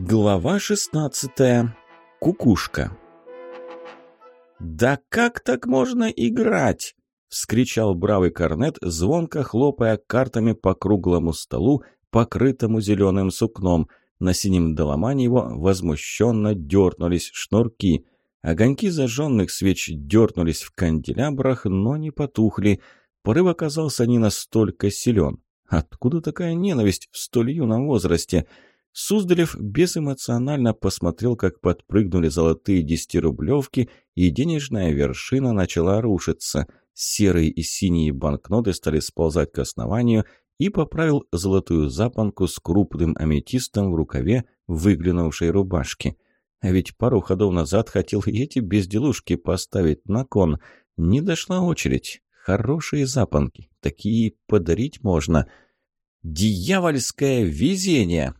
Глава 16. Кукушка. «Да как так можно играть?» – вскричал бравый корнет, звонко хлопая картами по круглому столу, покрытому зеленым сукном. На синем доломане его возмущенно дернулись шнурки. Огоньки зажженных свеч дернулись в канделябрах, но не потухли. Порыв оказался не настолько силен. Откуда такая ненависть в столь юном возрасте – Суздалев безэмоционально посмотрел, как подпрыгнули золотые десятирублевки, и денежная вершина начала рушиться. Серые и синие банкноты стали сползать к основанию и поправил золотую запонку с крупным аметистом в рукаве выглянувшей рубашки. А ведь пару ходов назад хотел и эти безделушки поставить на кон. Не дошла очередь. Хорошие запонки. Такие подарить можно. «Дьявольское везение!»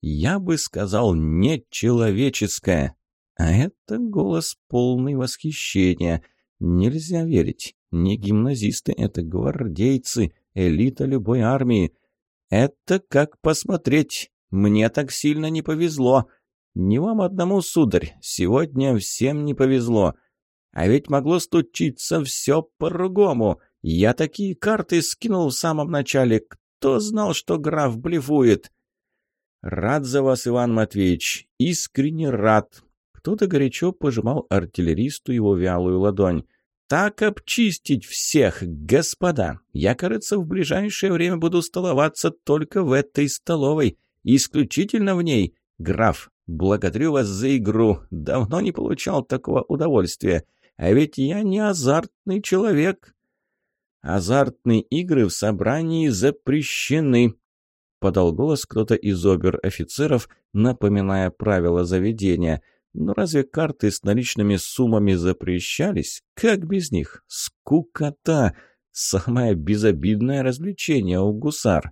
Я бы сказал, нечеловеческое. А это голос полный восхищения. Нельзя верить. Не гимназисты, это гвардейцы, элита любой армии. Это как посмотреть. Мне так сильно не повезло. Не вам одному, сударь, сегодня всем не повезло. А ведь могло случиться все по-другому. Я такие карты скинул в самом начале. Кто знал, что граф блефует? «Рад за вас, Иван Матвеевич, искренне рад!» Кто-то горячо пожимал артиллеристу его вялую ладонь. «Так обчистить всех, господа! Я, кажется, в ближайшее время буду столоваться только в этой столовой, исключительно в ней. Граф, благодарю вас за игру, давно не получал такого удовольствия. А ведь я не азартный человек». «Азартные игры в собрании запрещены», подал голос кто-то из обер-офицеров, напоминая правила заведения. Но разве карты с наличными суммами запрещались? Как без них? Скукота! Самое безобидное развлечение у гусар.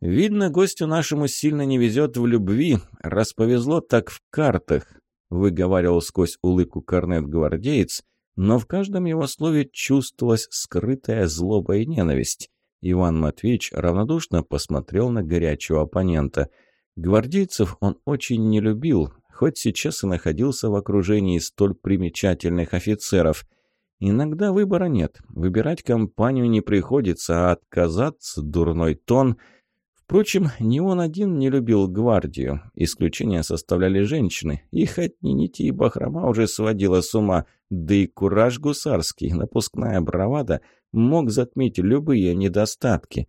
Видно, гостю нашему сильно не везет в любви, раз повезло так в картах, выговаривал сквозь улыбку корнет-гвардеец, но в каждом его слове чувствовалась скрытая злоба и ненависть. Иван Матвеевич равнодушно посмотрел на горячего оппонента. Гвардейцев он очень не любил, хоть сейчас и находился в окружении столь примечательных офицеров. Иногда выбора нет, выбирать компанию не приходится, а отказаться – дурной тон. Впрочем, не он один не любил гвардию. Исключения составляли женщины. Их от нити и бахрома уже сводила с ума. Да и кураж гусарский, напускная бравада – мог затмить любые недостатки.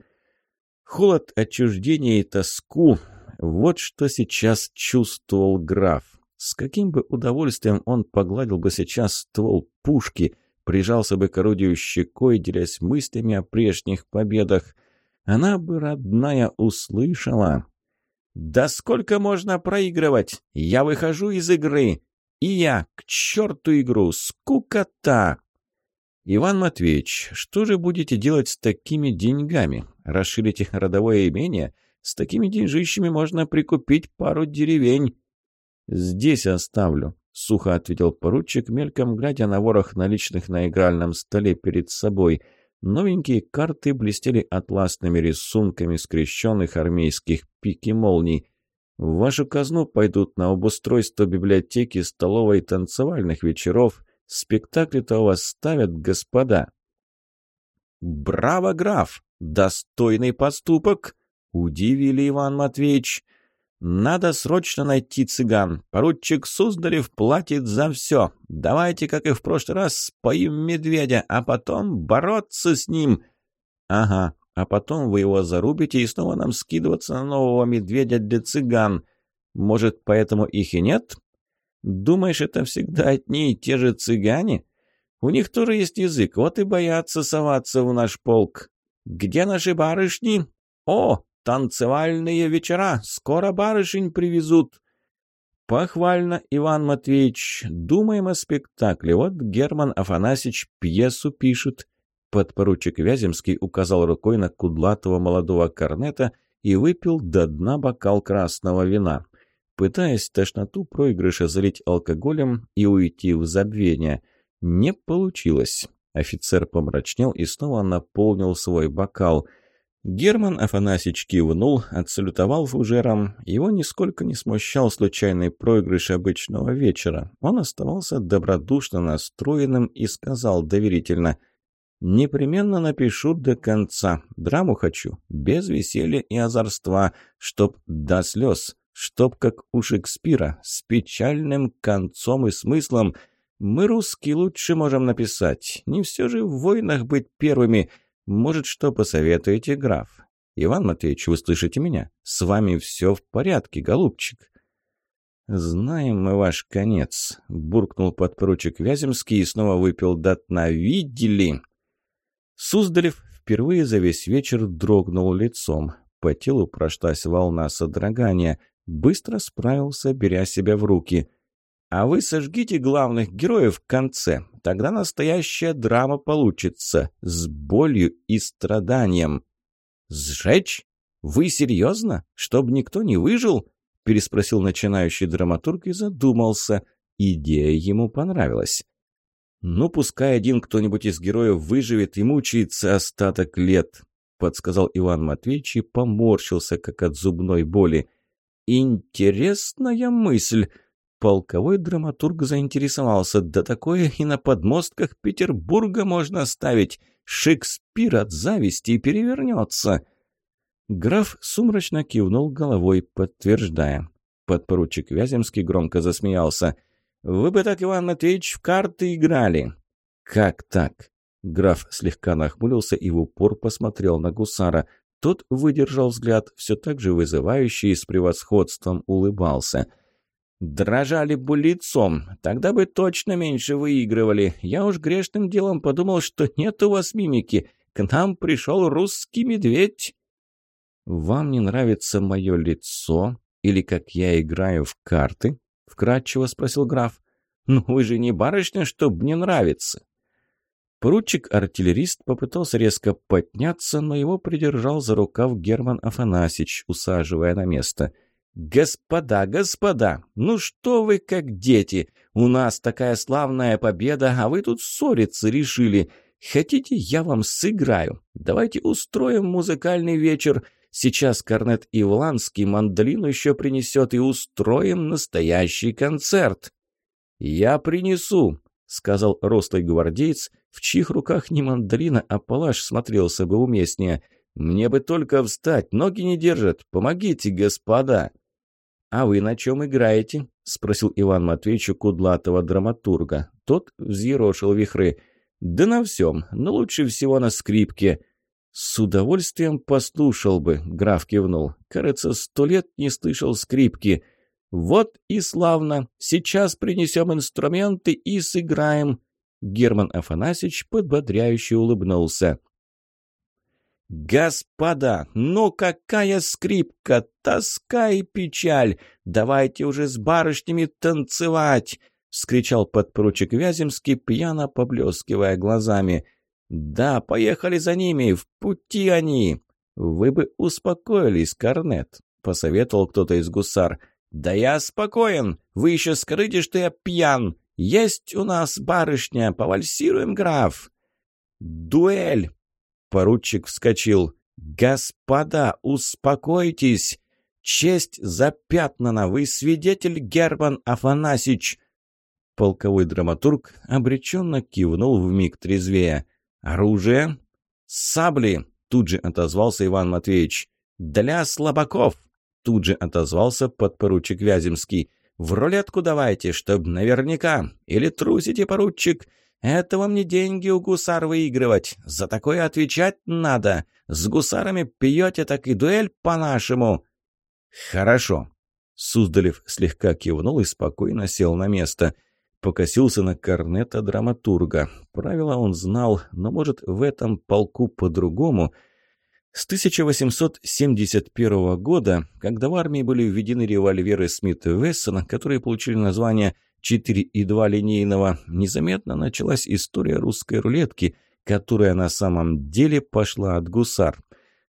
Холод, отчуждение и тоску – вот что сейчас чувствовал граф. С каким бы удовольствием он погладил бы сейчас ствол пушки, прижался бы к орудию щекой, делясь мыслями о прежних победах. Она бы, родная, услышала. «Да сколько можно проигрывать? Я выхожу из игры!» «И я! К черту игру! Скукота!» «Иван Матвеевич, что же будете делать с такими деньгами? Расширите родовое имение? С такими деньжищами можно прикупить пару деревень». «Здесь оставлю», — сухо ответил поручик, мельком глядя на ворох наличных на игральном столе перед собой. Новенькие карты блестели атласными рисунками скрещенных армейских пики молний. В вашу казну пойдут на обустройство библиотеки, столовой, танцевальных вечеров — Спектакли-то у вас ставят, господа». «Браво, граф! Достойный поступок!» — удивили Иван Матвеевич. «Надо срочно найти цыган. Поручик Суздалев платит за все. Давайте, как и в прошлый раз, споим медведя, а потом бороться с ним». «Ага, а потом вы его зарубите и снова нам скидываться на нового медведя для цыган. Может, поэтому их и нет?» Думаешь, это всегда одни и те же цыгане? У них тоже есть язык, вот и боятся соваться в наш полк. Где наши барышни? О, танцевальные вечера, скоро барышень привезут. Похвально, Иван Матвеевич. Думаем о спектакле. Вот Герман Афанасьевич пьесу пишет. Подпоручик Вяземский указал рукой на кудлатого молодого корнета и выпил до дна бокал красного вина пытаясь тошноту проигрыша залить алкоголем и уйти в забвение. Не получилось. Офицер помрачнел и снова наполнил свой бокал. Герман Афанасьевич кивнул, отсалютовал фужером. Его нисколько не смущал случайный проигрыш обычного вечера. Он оставался добродушно настроенным и сказал доверительно «Непременно напишу до конца. Драму хочу, без веселья и озорства, чтоб до слез, чтоб как у Шекспира, с печальным концом и смыслом. Мы, русские, лучше можем написать. Не все же в войнах быть первыми». Может, что посоветуете, граф? Иван Матвеевич, вы слышите меня? С вами все в порядке, голубчик. «Знаем мы ваш конец», — буркнул подпоручик Вяземский и снова выпил до дна. «Видели?» Суздалев впервые за весь вечер дрогнул лицом. По телу прошлась волна содрогания. Быстро справился, беря себя в руки. «А вы сожгите главных героев в конце. Тогда настоящая драма получится. С болью и страданием». «Сжечь? Вы серьезно? Чтоб никто не выжил?» Переспросил начинающий драматург и задумался. Идея ему понравилась. «Ну, пускай один кто-нибудь из героев выживет и мучается остаток лет», подсказал Иван Матвеевич и поморщился, как от зубной боли. «Интересная мысль. Полковой драматург заинтересовался. Да такое и на подмостках Петербурга можно ставить. Шекспир от зависти перевернется. Граф сумрачно кивнул головой, подтверждая. Подпоручик Вяземский громко засмеялся. «Вы бы так, Иван Матвеевич, в карты играли!» «Как так?» Граф слегка нахмурился и в упор посмотрел на гусара. Тот выдержал взгляд, все так же вызывающий и с превосходством улыбался – Дрожали бы лицом, тогда бы точно меньше выигрывали. Я уж грешным делом подумал, что нет у вас мимики. К нам пришел русский медведь. Вам не нравится мое лицо? Или как я играю в карты? Вкратчиво спросил граф. Ну вы же не барышня, чтоб мне нравится. Поручик-артиллерист попытался резко подняться, но его придержал за рукав Герман Афанасьевич, усаживая на место – «Господа, господа, ну что вы как дети? У нас такая славная победа, а вы тут ссориться решили. Хотите, я вам сыграю? Давайте устроим музыкальный вечер. Сейчас Корнет Ивланский мандолину еще принесет и устроим настоящий концерт». «Я принесу», — сказал рослый гвардеец, в чьих руках не мандолина, а палаш смотрелся бы уместнее. «Мне бы только встать, ноги не держат. Помогите, господа!» «А вы на чем играете?» – спросил Иван Матвеевич у кудлатого драматурга. Тот взъерошил вихры. «Да на всем, но лучше всего на скрипке». «С удовольствием послушал бы», – граф кивнул. «Кажется, сто лет не слышал скрипки». «Вот и славно! Сейчас принесем инструменты и сыграем!» Герман Афанасьевич подбодряюще улыбнулся. «Господа, ну какая скрипка, тоска и печаль! Давайте уже с барышнями танцевать!» — вскричал подпоручик Вяземский, пьяно поблескивая глазами. «Да, поехали за ними, в пути они!» «Вы бы успокоились, Корнет», — посоветовал кто-то из гусар. «Да я спокоен! Вы еще скажите, что я пьян! Есть у нас барышня, повальсируем, граф!» «Дуэль!» Поручик вскочил. «Господа, успокойтесь! Честь запятнана! Вы свидетель, Герман Афанасьич!» Полковой драматург обреченно кивнул в миг трезвее. «Оружие?» «Сабли!» — тут же отозвался Иван Матвеевич. «Для слабаков!» — тут же отозвался подпоручик Вяземский. «В рулетку давайте, чтоб наверняка! Или трусите, поручик!» Это вам не деньги у гусар выигрывать. За такое отвечать надо. С гусарами пьете, так и дуэль по-нашему». «Хорошо». Суздалев слегка кивнул и спокойно сел на место. Покосился на корнета драматурга. Правила он знал, но, может, в этом полку по-другому. С 1871 года, когда в армии были введены револьверы Смит Вессона, которые получили название 4,2 линейного, незаметно началась история русской рулетки, которая на самом деле пошла от гусар.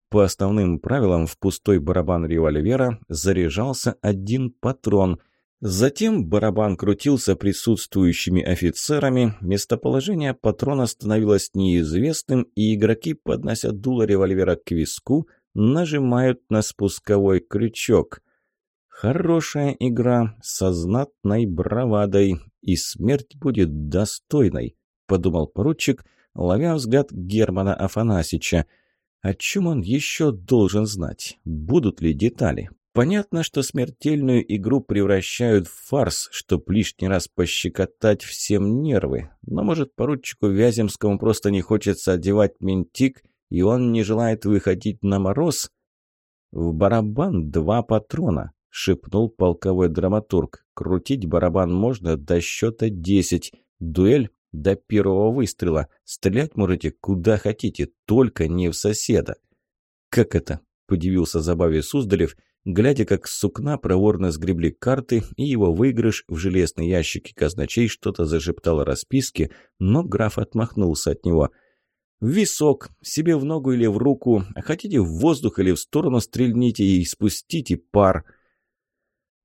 По основным правилам в пустой барабан револьвера заряжался один патрон. Затем барабан крутился присутствующими офицерами, местоположение патрона становилось неизвестным, и игроки, поднося дуло револьвера к виску, нажимают на спусковой крючок. Хорошая игра со знатной бравадой, и смерть будет достойной, подумал поручик, ловя взгляд Германа Афанасича. О чем он еще должен знать? Будут ли детали? Понятно, что смертельную игру превращают в фарс, чтоб лишний раз пощекотать всем нервы. Но, может, поручику Вяземскому просто не хочется одевать ментик, и он не желает выходить на мороз? В барабан два патрона, шепнул полковой драматург. Крутить барабан можно до счета десять. Дуэль до первого выстрела. Стрелять можете куда хотите, только не в соседа. Как это? Подивился забаве Суздалев – глядя, как с сукна проворно сгребли карты, и его выигрыш в железной ящике казначей что-то зашептал о расписке, но граф отмахнулся от него. «В висок, себе в ногу или в руку, а хотите в воздух или в сторону стрельните и спустите пар».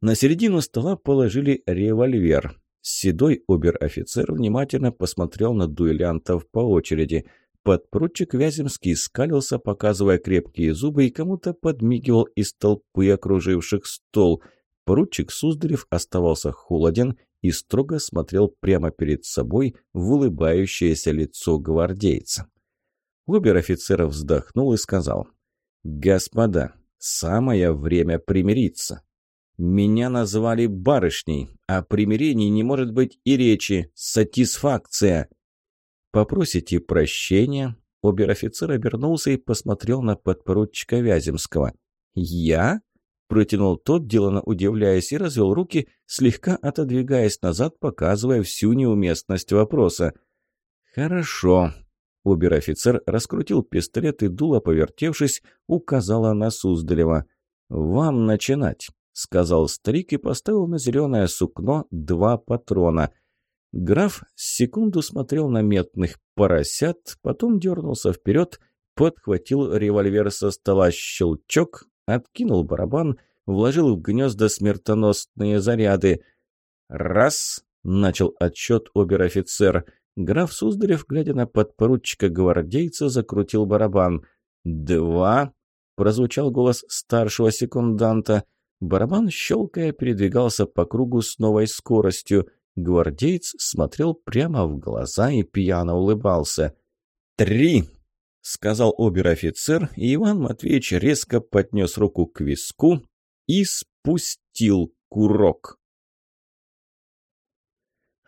На середину стола положили револьвер. Седой обер-офицер внимательно посмотрел на дуэлянтов по очереди – Подпоручик Вяземский скалился, показывая крепкие зубы, и кому-то подмигивал из толпы окруживших стол. Поручик Суздалев оставался холоден и строго смотрел прямо перед собой в улыбающееся лицо гвардейца. Обер-офицер вздохнул и сказал, «Господа, самое время примириться. Меня назвали барышней, а примирении не может быть и речи. Сатисфакция!» «Попросите прощения?» Обер-офицер обернулся и посмотрел на подпоручика Вяземского. «Я?» – протянул тот, делано удивляясь, и развел руки, слегка отодвигаясь назад, показывая всю неуместность вопроса. «Хорошо». Обер-офицер раскрутил пистолет и дуло, повертевшись, указала на Суздалева. «Вам начинать», – сказал старик и поставил на зеленое сукно два патрона – Граф секунду смотрел на метных поросят, потом дернулся вперед, подхватил револьвер со стола щелчок, откинул барабан, вложил в гнезда смертоносные заряды. «Раз!» — начал отчет обер-офицер. Граф Суздалев, глядя на подпоручика-гвардейца, закрутил барабан. «Два!» — прозвучал голос старшего секунданта. Барабан, щелкая, передвигался по кругу с новой скоростью — Гвардеец смотрел прямо в глаза и пьяно улыбался. «Три!» — сказал обер-офицер, и Иван Матвеевич резко поднес руку к виску и спустил курок.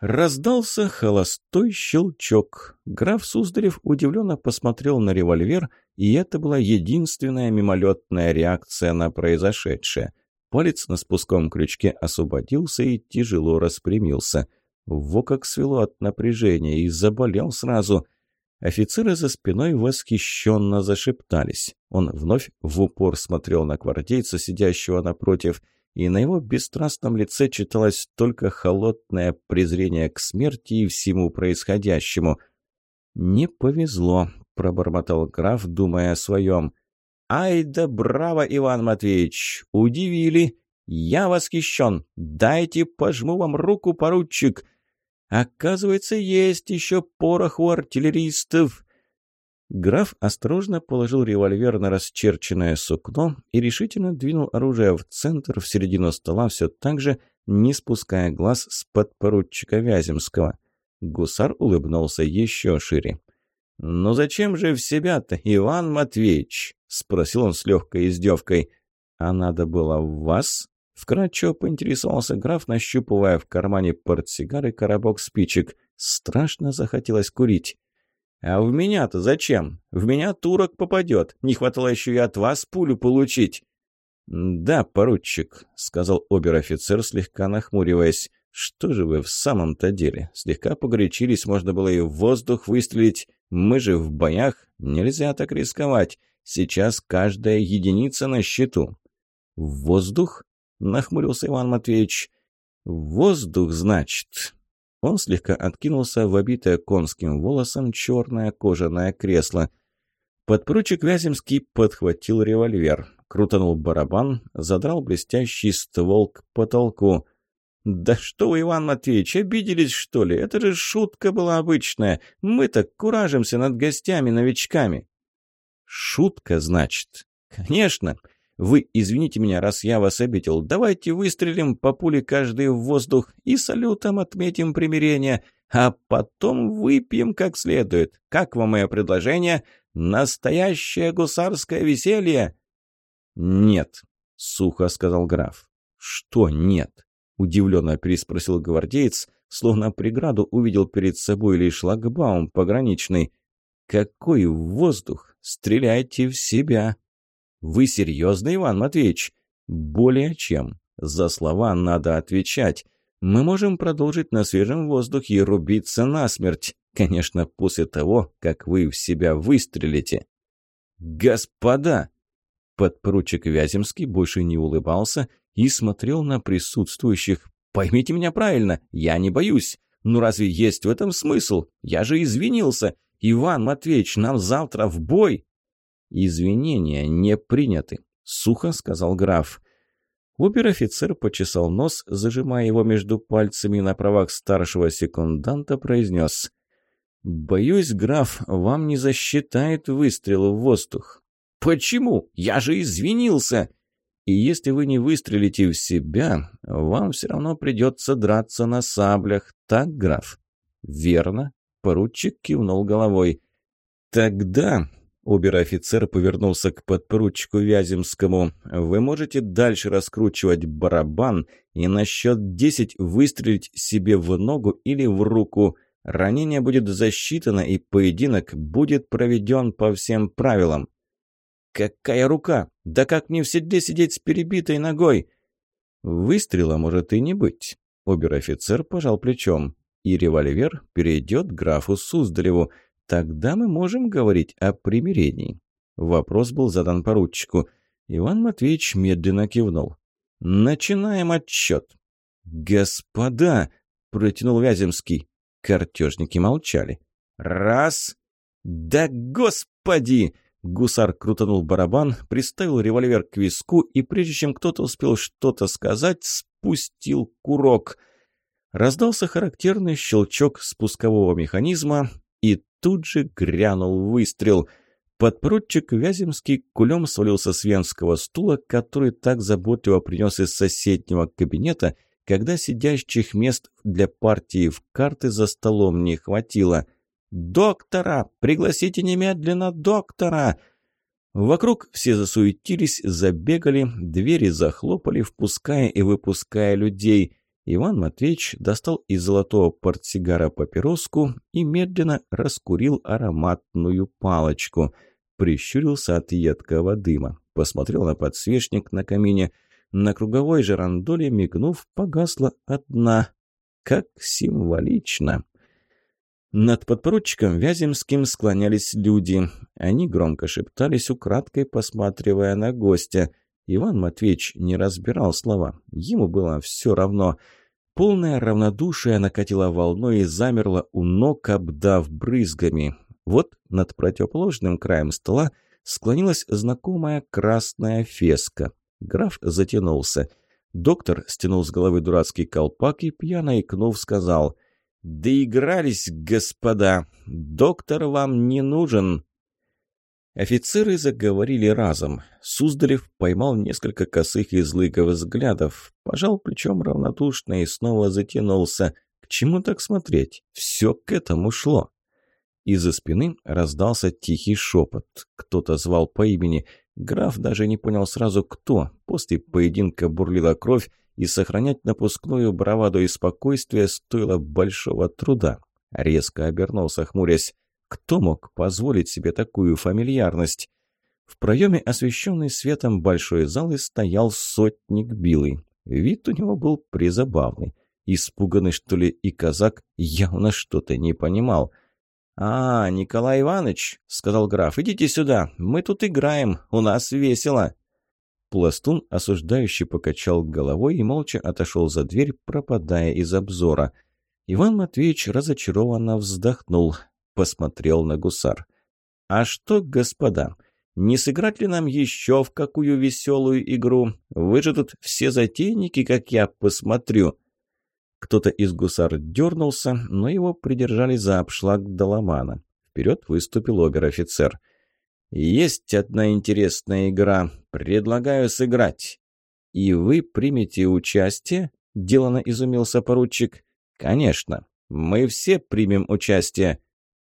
Раздался холостой щелчок. Граф Суздалев удивленно посмотрел на револьвер, и это была единственная мимолетная реакция на произошедшее. Палец на спусковом крючке освободился и тяжело распрямился. Во как свело от напряжения и заболел сразу. Офицеры за спиной восхищенно зашептались. Он вновь в упор смотрел на гвардейца, сидящего напротив, и на его бесстрастном лице читалось только холодное презрение к смерти и всему происходящему. «Не повезло», — пробормотал граф, думая о своем. «Ай да браво, Иван Матвеевич! Удивили! Я восхищен! Дайте пожму вам руку, поручик! Оказывается, есть еще порох у артиллеристов!» Граф осторожно положил револьвер на расчерченное сукно и решительно двинул оружие в центр, в середину стола, все так же, не спуская глаз с подпоручика Вяземского. Гусар улыбнулся еще шире. «Ну зачем же в себя-то, Иван Матвеевич?» — спросил он с легкой издевкой. «А надо было в вас?» — вкратчиво поинтересовался граф, нащупывая в кармане портсигар и коробок спичек. Страшно захотелось курить. «А в меня-то зачем? В меня турок попадет. Не хватало еще и от вас пулю получить». «Да, поручик», — сказал обер-офицер, слегка нахмуриваясь. «Что же вы в самом-то деле? Слегка погорячились, можно было и в воздух выстрелить. Мы же в боях, нельзя так рисковать. Сейчас каждая единица на счету». «В воздух?» — нахмурился Иван Матвеевич. «Воздух, значит». Он слегка откинулся в обитое конским волосом черное кожаное кресло. Подпоручик Вяземский подхватил револьвер, крутанул барабан, задрал блестящий ствол к потолку. «Да что вы, Иван Матвеевич, обиделись, что ли? Это же шутка была обычная. Мы так куражимся над гостями-новичками». «Шутка, значит?» «Конечно. Вы извините меня, раз я вас обидел. Давайте выстрелим по пуле каждый в воздух и салютом отметим примирение, а потом выпьем как следует. Как вам мое предложение? Настоящее гусарское веселье?» «Нет», — сухо сказал граф. «Что нет?» — удивленно переспросил гвардеец, словно преграду увидел перед собой лишь шлагбаум пограничный. «Какой воздух! Стреляйте в себя!» «Вы серьезно, Иван Матвеевич?» «Более чем. За слова надо отвечать. Мы можем продолжить на свежем воздухе и рубиться насмерть. Конечно, после того, как вы в себя выстрелите». «Господа!» Подпоручик Вяземский больше не улыбался и смотрел на присутствующих. «Поймите меня правильно, я не боюсь. Ну разве есть в этом смысл? Я же извинился. Иван Матвеевич, нам завтра в бой!» «Извинения не приняты», — сухо сказал граф. Обер-офицер почесал нос, зажимая его между пальцами на правах старшего секунданта, произнес. «Боюсь, граф, вам не засчитает выстрел в воздух». «Почему? Я же извинился!» «И если вы не выстрелите в себя, вам все равно придется драться на саблях, так, граф?» «Верно», — поручик кивнул головой. «Тогда Обер-офицер повернулся к подпоручику Вяземскому. «Вы можете дальше раскручивать барабан и на счет десять выстрелить себе в ногу или в руку. Ранение будет засчитано, и поединок будет проведен по всем правилам». «Какая рука? Да как мне в седле сидеть с перебитой ногой?» «Выстрела может и не быть». Обер-офицер пожал плечом. «И револьвер перейдет графу Суздалеву». Тогда мы можем говорить о примирении. Вопрос был задан поручику. Иван Матвеевич медленно кивнул. «Начинаем отчет». «Господа!» – протянул Вяземский. Картежники молчали. «Раз!» «Да господи!» Гусар крутанул барабан, приставил револьвер к виску и, прежде чем кто-то успел что-то сказать, спустил курок. Раздался характерный щелчок спускового механизма, и тут же грянул выстрел. Подпоручик Вяземский кулем свалился с венского стула, который так заботливо принес из соседнего кабинета, когда сидящих мест для партии в карты за столом не хватило. «Доктора! Пригласите немедленно доктора!» Вокруг все засуетились, забегали, двери захлопали, впуская и выпуская людей. Иван Матвеевич достал из золотого портсигара папироску и медленно раскурил ароматную палочку. Прищурился от едкого дыма. Посмотрел на подсвечник на камине. На круговой же рандоле, мигнув, погасла одна. Как символично. Над подпоручиком Вяземским склонялись люди. Они громко шептались, украдкой посматривая на гостя – Иван Матвеевич не разбирал слова. Ему было все равно. Полное равнодушие накатило волной и замерло у ног, обдав брызгами. Вот над противоположным краем стола склонилась знакомая красная феска. Граф затянулся. Доктор стянул с головы дурацкий колпак и, пьяно икнув, сказал «Доигрались, господа! Доктор вам не нужен!» Офицеры заговорили разом. Суздалев поймал несколько косых и злых взглядов, пожал плечом равнодушно и снова затянулся. К чему так смотреть? Все к этому шло. Из-за спины раздался тихий шепот. Кто-то звал по имени. Граф даже не понял сразу, кто. После поединка бурлила кровь, и сохранять напускную браваду и спокойствие стоило большого труда. Резко обернулся, хмурясь. Кто мог позволить себе такую фамильярность? В проеме, освещенный светом большой залы, стоял сотник Билый. Вид у него был призабавный. Испуганный, что ли, и казак явно что-то не понимал. «А, Николай Иванович», — сказал граф, — «идите сюда, мы тут играем, у нас весело». Пластун, осуждающий, покачал головой и молча отошел за дверь, пропадая из обзора. Иван Матвеевич разочарованно вздохнул посмотрел на гусар. «А что, господа, не сыграть ли нам еще в какую веселую игру? Вы же тут все затейники, как я посмотрю». Кто-то из гусар дернулся, но его придержали за обшлаг Доломана. Вперед выступил обер-офицер. «Есть одна интересная игра. Предлагаю сыграть». «И вы примете участие?» – делано изумился поручик. «Конечно. Мы все примем участие.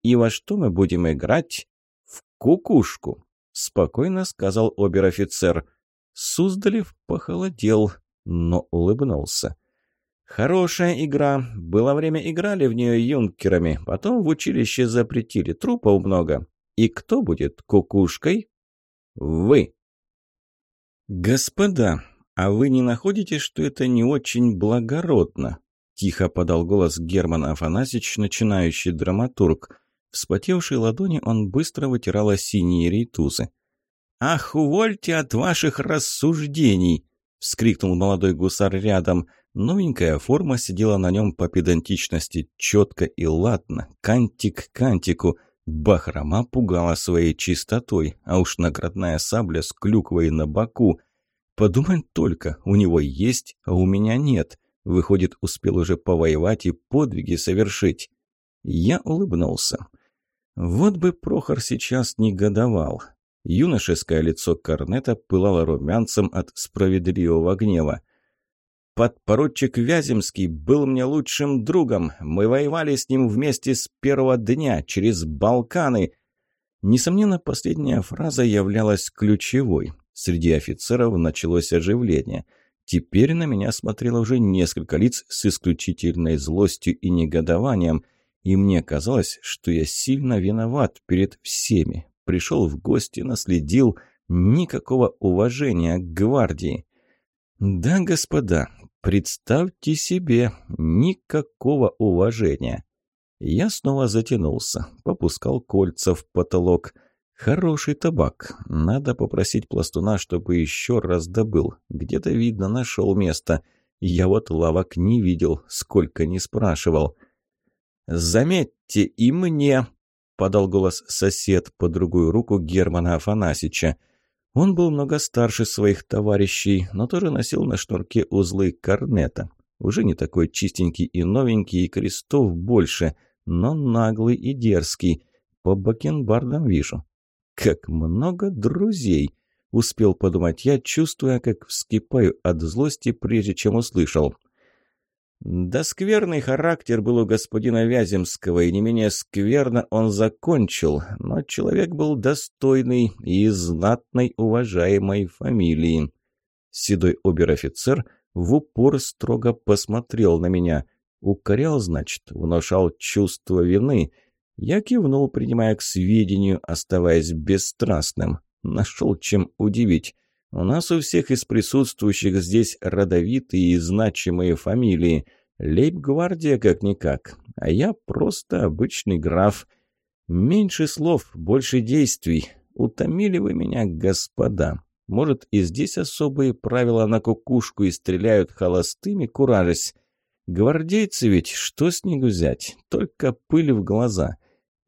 И во что мы будем играть?» «В кукушку», – спокойно сказал обер-офицер. Суздалев похолодел, но улыбнулся. «Хорошая игра. Было время играли в нее юнкерами, потом в училище запретили, трупов много. И кто будет кукушкой?» «Вы». «Господа, а вы не находите, что это не очень благородно?» Тихо подал голос Герман Афанасьевич, начинающий драматург. Вспотевшей ладони он быстро вытирал синие рейтузы. «Ах, увольте от ваших рассуждений!» — вскрикнул молодой гусар рядом. Новенькая форма сидела на нем по педантичности четко и ладно, кантик к кантику. Бахрома пугала своей чистотой, а уж наградная сабля с клюквой на боку. Подумай только, у него есть, а у меня нет. Выходит, успел уже повоевать и подвиги совершить. Я улыбнулся. Вот бы Прохор сейчас негодовал. Юношеское лицо Корнета пылало румянцем от справедливого гнева. Подпоручик Вяземский был мне лучшим другом. Мы воевали с ним вместе с первого дня, через Балканы. Несомненно, последняя фраза являлась ключевой. Среди офицеров началось оживление. Теперь на меня смотрело уже несколько лиц с исключительной злостью и негодованием, и мне казалось, что я сильно виноват перед всеми. Пришел в гости, наследил, никакого уважения к гвардии. Да, господа, Представьте себе, никакого уважения. Я снова затянулся, попускал кольца в потолок. Хороший табак. Надо попросить пластуна, чтобы еще раз добыл. Где-то, видно, нашел место. Я вот лавок не видел, сколько не спрашивал. «Заметьте, и мне!» — подал голос сосед по другую руку Германа Афанасича. Он был много старше своих товарищей, но тоже носил на шнурке узлы корнета. Уже не такой чистенький и новенький, и крестов больше, но наглый и дерзкий. По бакенбардам вижу. Как много друзей! Успел подумать я, чувствуя, как вскипаю от злости, прежде чем услышал – да скверный характер был у господина Вяземского, и не менее скверно он закончил, но человек был достойный и знатной уважаемой фамилии. Седой обер-офицер в упор строго посмотрел на меня. Укорял, значит, внушал чувство вины. Я кивнул, принимая к сведению, оставаясь бесстрастным. Нашел чем удивить. У нас у всех из присутствующих здесь родовитые и значимые фамилии. Лейб-гвардия как-никак, а я просто обычный граф. Меньше слов, больше действий. Утомили вы меня, господа. Может, и здесь особые правила на кукушку и стреляют холостыми, куражась. Гвардейцы ведь, что с них взять? Только пыль в глаза.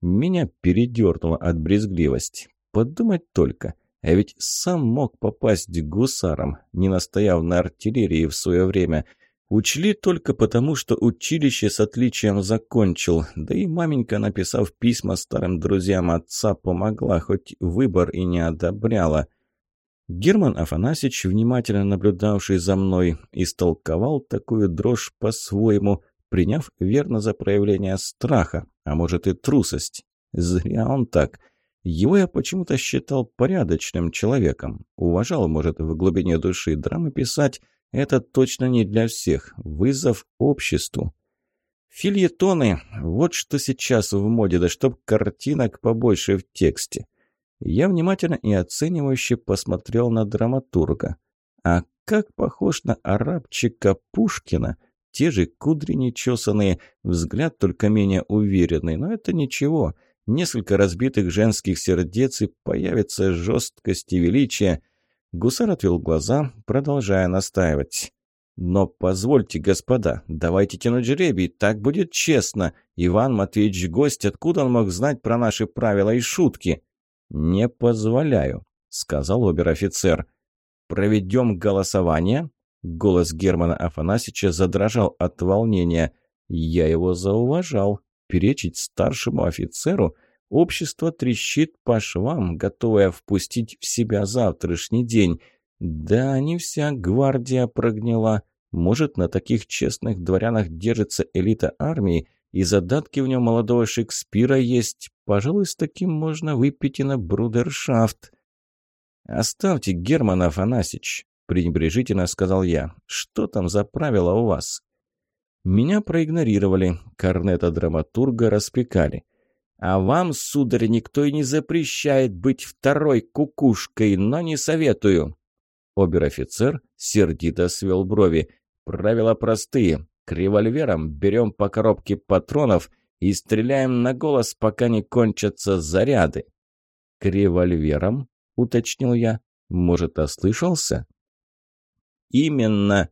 Меня передернуло от брезгливости. Подумать только. А ведь сам мог попасть гусаром, не настояв на артиллерии в свое время. Учли только потому, что училище с отличием закончил, да и маменька, написав письма старым друзьям отца, помогла, хоть выбор и не одобряла. Герман Афанасьевич, внимательно наблюдавший за мной, истолковал такую дрожь по-своему, приняв верно за проявление страха, а может и трусость. Зря он так – его я почему-то считал порядочным человеком. Уважал, может, в глубине души драмы писать. Это точно не для всех. Вызов обществу. Фильетоны. Вот что сейчас в моде, да чтоб картинок побольше в тексте. Я внимательно и оценивающе посмотрел на драматурга. А как похож на арабчика Пушкина. Те же кудри нечесанные, взгляд только менее уверенный, но это ничего – несколько разбитых женских сердец и появится жесткость и величие. Гусар отвел глаза, продолжая настаивать. «Но позвольте, господа, давайте тянуть жребий, так будет честно. Иван Матвеевич гость, откуда он мог знать про наши правила и шутки?» «Не позволяю», — сказал обер-офицер. «Проведем голосование?» Голос Германа Афанасьевича задрожал от волнения. Я его зауважал. Перечить старшему офицеру? Общество трещит по швам, готовое впустить в себя завтрашний день. Да, не вся гвардия прогнила. Может, на таких честных дворянах держится элита армии, и задатки в нем молодого Шекспира есть. Пожалуй, с таким можно выпить и на брудершафт. «Оставьте, Герман Афанасьевич», – пренебрежительно сказал я. «Что там за правила у вас?» Меня проигнорировали, корнета-драматурга распекали. «А вам, сударь, никто и не запрещает быть второй кукушкой, но не советую». Обер-офицер сердито свел брови. «Правила простые. К револьверам берем по коробке патронов и стреляем на голос, пока не кончатся заряды». «К револьверам?» – уточнил я. «Может, ослышался?» «Именно!»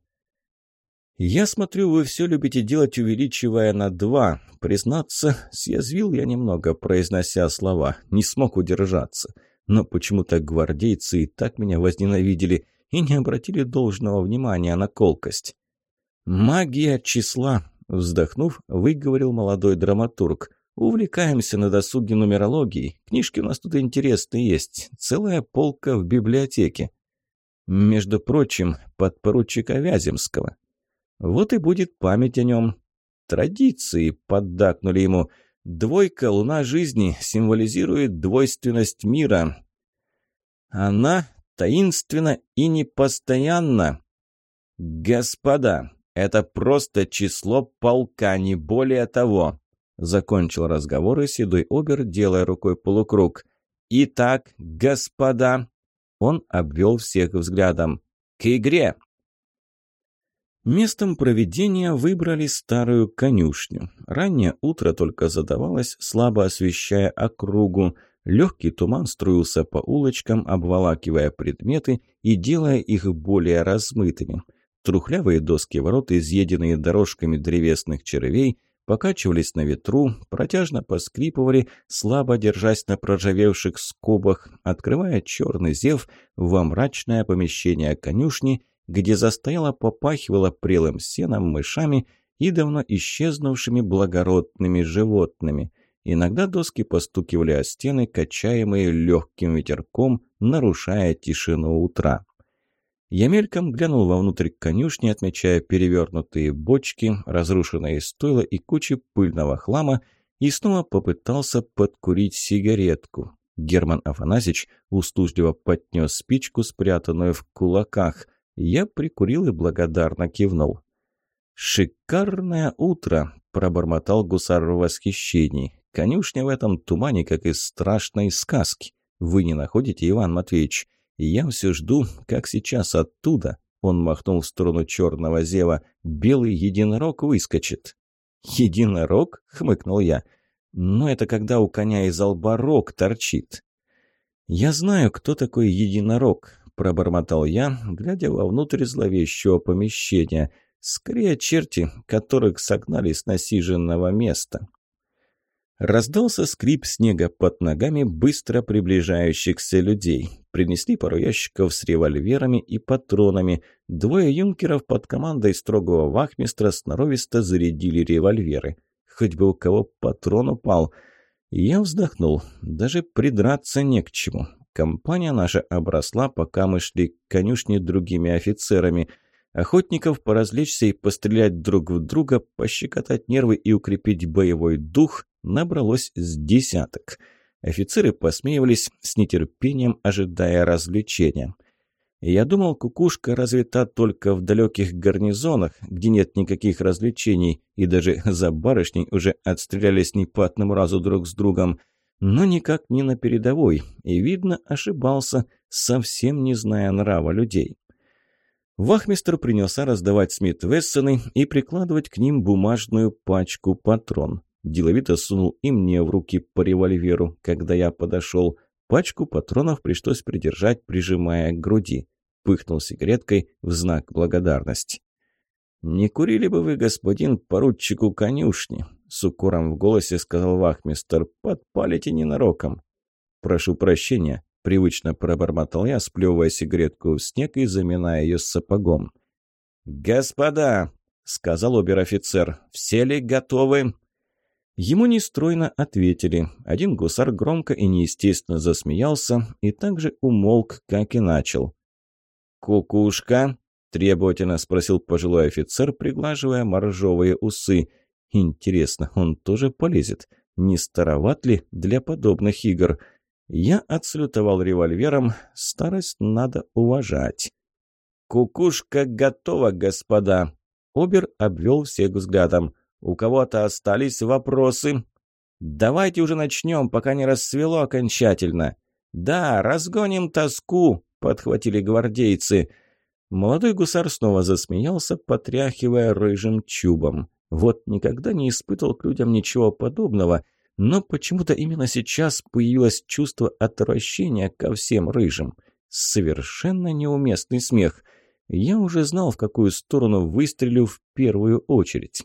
«Я смотрю, вы все любите делать, увеличивая на два. Признаться, съязвил я немного, произнося слова. Не смог удержаться. Но почему-то гвардейцы и так меня возненавидели и не обратили должного внимания на колкость. «Магия числа!» – вздохнув, выговорил молодой драматург. Увлекаемся на досуге нумерологией. Книжки у нас тут интересные есть. Целая полка в библиотеке. Между прочим, подпоручика Вяземского. Вот и будет память о нем. Традиции, поддакнули ему. Двойка, луна жизни, символизирует двойственность мира. Она таинственна и непостоянна. Господа, это просто число полка, не более того. Закончил разговор и седой обер, делая рукой полукруг. «Итак, господа!» Он обвел всех взглядом. «К игре!» Местом проведения выбрали старую конюшню. Раннее утро только задавалось, слабо освещая округу. Легкий туман струился по улочкам, обволакивая предметы и делая их более размытыми. Трухлявые доски ворот, изъеденные дорожками древесных червей – покачивались на ветру, протяжно поскрипывали, слабо держась на проржавевших скобах, открывая черный зев во мрачное помещение конюшни, где застояло попахивало прелым сеном, мышами и давно исчезнувшими благородными животными. Иногда доски постукивали о стены, качаемые легким ветерком, нарушая тишину утра. Я мельком глянул вовнутрь конюшни, отмечая перевернутые бочки, разрушенные стойла и кучи пыльного хлама, и снова попытался подкурить сигаретку. Герман Афанасьевич услужливо поднес спичку, спрятанную в кулаках. Я прикурил и благодарно кивнул. «Шикарное утро!» – пробормотал гусар в восхищении. «Конюшня в этом тумане, как из страшной сказки. Вы не находите, Иван Матвеевич?» я все жду, как сейчас оттуда, он махнул в сторону черного зева, белый единорог выскочит. «Единорог?» — хмыкнул я. «Но это когда у коня из лба рог торчит». «Я знаю, кто такой единорог», — пробормотал я, глядя вовнутрь зловещего помещения. «Скорее черти, которых согнали с насиженного места». Раздался скрип снега под ногами быстро приближающихся людей. Принесли пару ящиков с револьверами и патронами. Двое юнкеров под командой строгого вахмистра сноровисто зарядили револьверы. Хоть бы у кого патрон упал. Я вздохнул. Даже придраться не к чему. Компания наша обросла, пока мы шли к конюшне другими офицерами – Охотников поразвлечься и пострелять друг в друга, пощекотать нервы и укрепить боевой дух набралось с десяток. Офицеры посмеивались с нетерпением, ожидая развлечения. Я думал, кукушка развита только в далеких гарнизонах, где нет никаких развлечений, и даже за барышней уже отстрелялись не по одному разу друг с другом, но никак не на передовой, и, видно, ошибался, совсем не зная нрава людей. Вахмистр принялся раздавать Смит Вессоны и прикладывать к ним бумажную пачку патрон. Деловито сунул и мне в руки по револьверу, когда я подошел. Пачку патронов пришлось придержать, прижимая к груди. Пыхнул сигареткой в знак благодарности. «Не курили бы вы, господин поручику конюшни?» С укором в голосе сказал вахмистр. «Подпалите ненароком». «Прошу прощения», Привычно пробормотал я, сплевывая сигаретку в снег и заминая ее сапогом. «Господа!» — сказал обер-офицер. «Все ли готовы?» Ему нестройно ответили. Один гусар громко и неестественно засмеялся и также умолк, как и начал. «Кукушка?» – требовательно спросил пожилой офицер, приглаживая моржовые усы. «Интересно, он тоже полезет? Не староват ли для подобных игр?» Я отслютовал револьвером. Старость надо уважать. «Кукушка готова, господа!» Обер обвел всех взглядом. У кого-то остались вопросы? Давайте уже начнем, пока не рассвело окончательно. Да, разгоним тоску, подхватили гвардейцы. Молодой гусар снова засмеялся, потряхивая рыжим чубом. Вот никогда не испытывал к людям ничего подобного, но почему-то именно сейчас появилось чувство отвращения ко всем рыжим. Совершенно неуместный смех. Я уже знал, в какую сторону выстрелю в первую очередь.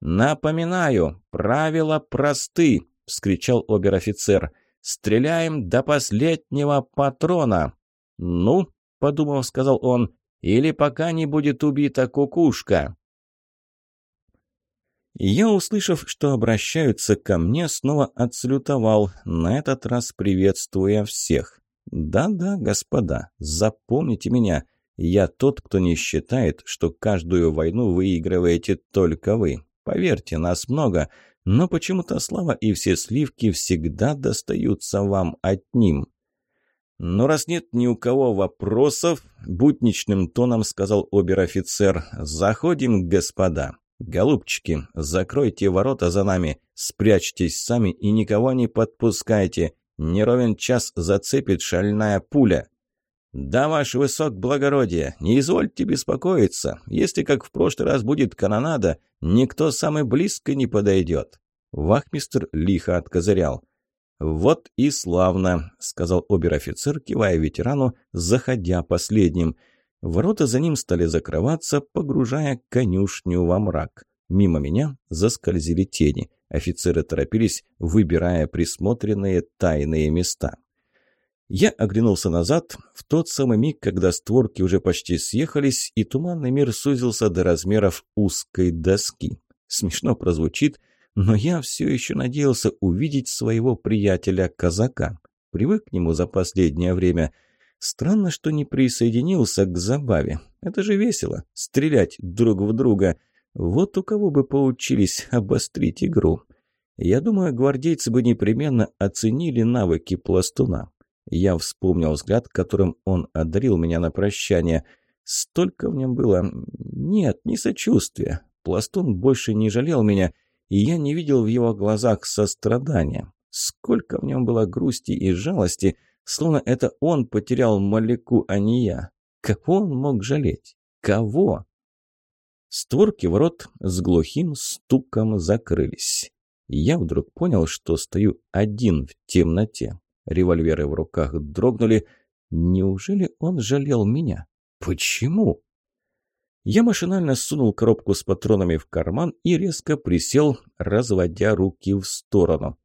«Напоминаю, правила просты!» – вскричал обер-офицер. «Стреляем до последнего патрона!» «Ну?» – подумав, сказал он. «Или пока не будет убита кукушка!» Я, услышав, что обращаются ко мне, снова отслютовал, на этот раз приветствуя всех. «Да-да, господа, запомните меня. Я тот, кто не считает, что каждую войну выигрываете только вы. Поверьте, нас много, но почему-то слава и все сливки всегда достаются вам одним. «Но раз нет ни у кого вопросов», – будничным тоном сказал обер-офицер, – «заходим, господа. Голубчики, закройте ворота за нами, спрячьтесь сами и никого не подпускайте. Не ровен час зацепит шальная пуля». «Да, ваш высок благородие, не извольте беспокоиться. Если, как в прошлый раз, будет канонада, никто самый близко не подойдет». Вахмистр лихо откозырял. «Вот и славно», — сказал обер-офицер, кивая ветерану, заходя последним. Ворота за ним стали закрываться, погружая конюшню во мрак. Мимо меня заскользили тени. Офицеры торопились, выбирая присмотренные тайные места. Я оглянулся назад, в тот самый миг, когда створки уже почти съехались, и туманный мир сузился до размеров узкой доски. Смешно прозвучит, но я все еще надеялся увидеть своего приятеля-казака. Привык к нему за последнее время. Странно, что не присоединился к забаве. Это же весело — стрелять друг в друга. Вот у кого бы поучились обострить игру. Я думаю, гвардейцы бы непременно оценили навыки пластуна. Я вспомнил взгляд, которым он одарил меня на прощание. Столько в нем было... Нет, не сочувствия. Пластун больше не жалел меня, и я не видел в его глазах сострадания. Сколько в нем было грусти и жалости, словно это он потерял Маляку, а не я. Кого он мог жалеть? Кого? Створки ворот с глухим стуком закрылись. Я вдруг понял, что стою один в темноте. Револьверы в руках дрогнули. Неужели он жалел меня? Почему? Я машинально сунул коробку с патронами в карман и резко присел, разводя руки в сторону.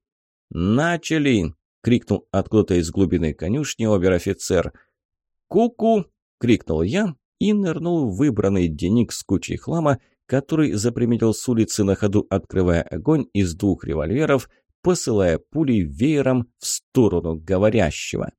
«Начали!» — крикнул откуда-то из глубины конюшни обер-офицер. «Ку-ку!» — крикнул я и нырнул в выбранный денник с кучей хлама, который заприметил с улицы на ходу, открывая огонь из двух револьверов, посылая пули веером в сторону говорящего.